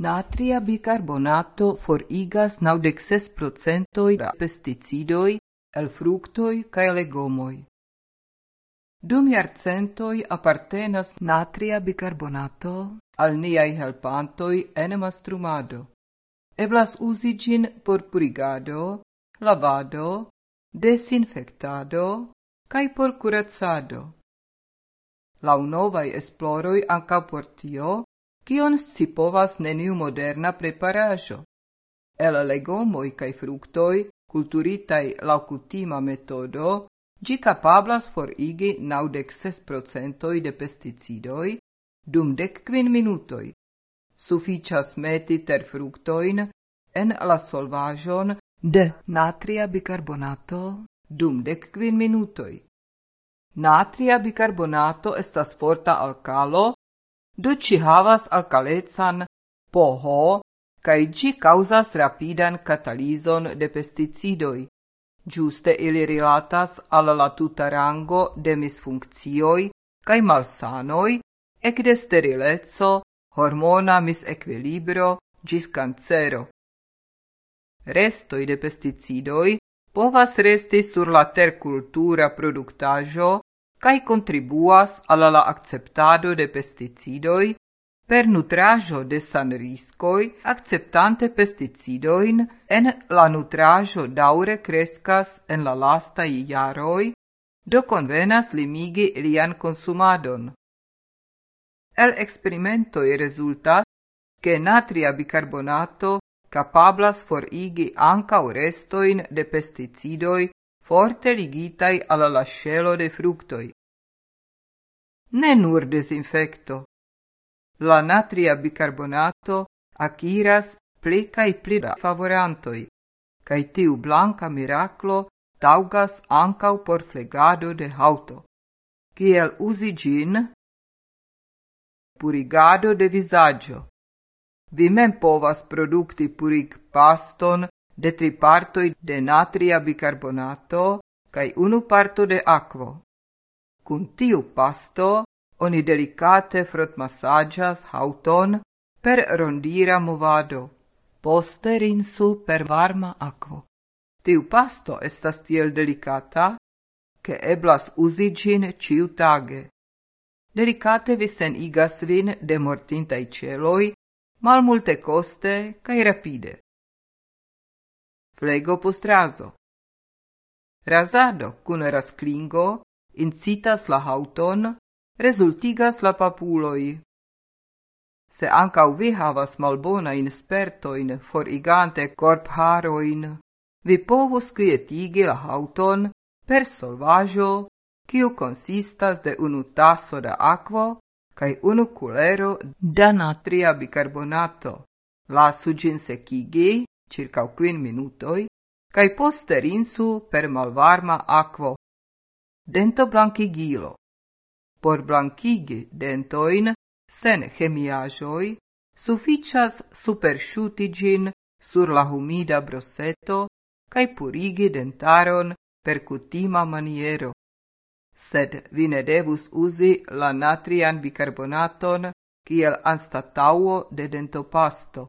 Natria bicarbonato forigas naudec ses procentoi da pesticidoi el fructoi cae legomoi. Dum iarcentoi appartenas natria bicarbonato al niai helpantoi en mastrumado. Eblas usi gin por purigado, lavado, desinfectado, cae por curacado. Lau novai esploroi anca por tio, kion scipovas neniu moderna preparajo. El legomoi cae fructoi, culturitai lau cutima metodo, capablas forigi naudec ses procentoi de pesticidoi, dum dec quin minutoi. Suficias meti ter fructoin en la solvajon de natria bicarbonato dum dec quin minutoi. Natria bicarbonato estas forta alcalo, do ci havas alcalecan poho, cae gi causas rapidan catalizon de pesticidoi. Giuste ili rilatas al la tuta rango de misfunccioi cae malsanoi, ec de sterilezzo, hormona misequilibro, gis cancero. Restoi de pesticidoi povas resti sur la tercultura productajo cae contribuas alla la acceptado de pesticidoi per nutrajo de san riscoi, acceptante pesticidoin en la nutrajo daure crescas en la lasta iaroi, do convenas limigi lian consumadon. El experimentoi resultas che natria bicarbonato capablas forigi anca restoin de pesticidoi forte ligitai alla lascelo de fructoi. Ne nur desinfecto. La natria bicarbonato aciras pli cae pli da favorantoi, cae tiu blanca miraclo taugas ancau por flegado de hauto. Kiel usi gin? Purigado de visaggio. Vi mem povas producti purig paston de tri partoi de natria bicarbonato cae unu parto de aquo. Cun tiu pasto oni delicate frot massagias hauton per rondira movado. Poste rinsu per varma aquo. Tiu pasto estas tiel delicata, che eblas usi gin ciutage. Delicate visen igas vin de mortintai celoi mal multe coste cae rapide. Flego post raso. Rasado cun rasclingo incitas la hauton, resultigas la papuloi. Se ancau vi havas malbona in spertoin forigante corp haroin, vi povus quietigi la hauton per solvajo, quiu consistas de unu tasso da aquo cae unu culero da natria bicarbonato. Lasu gin secigi, circa quin minutoi, cae poste rinsu per malvarma aquo. Dento blanchigilo. Por blanchigi dentoin, sen chemiajoi, suficias supersciuti gin sur la humida broseto, cae purigi dentaron per cutima maniero sed vi ne devus usi la natrian bicarbonaton kiel anstatauo de dentopasto.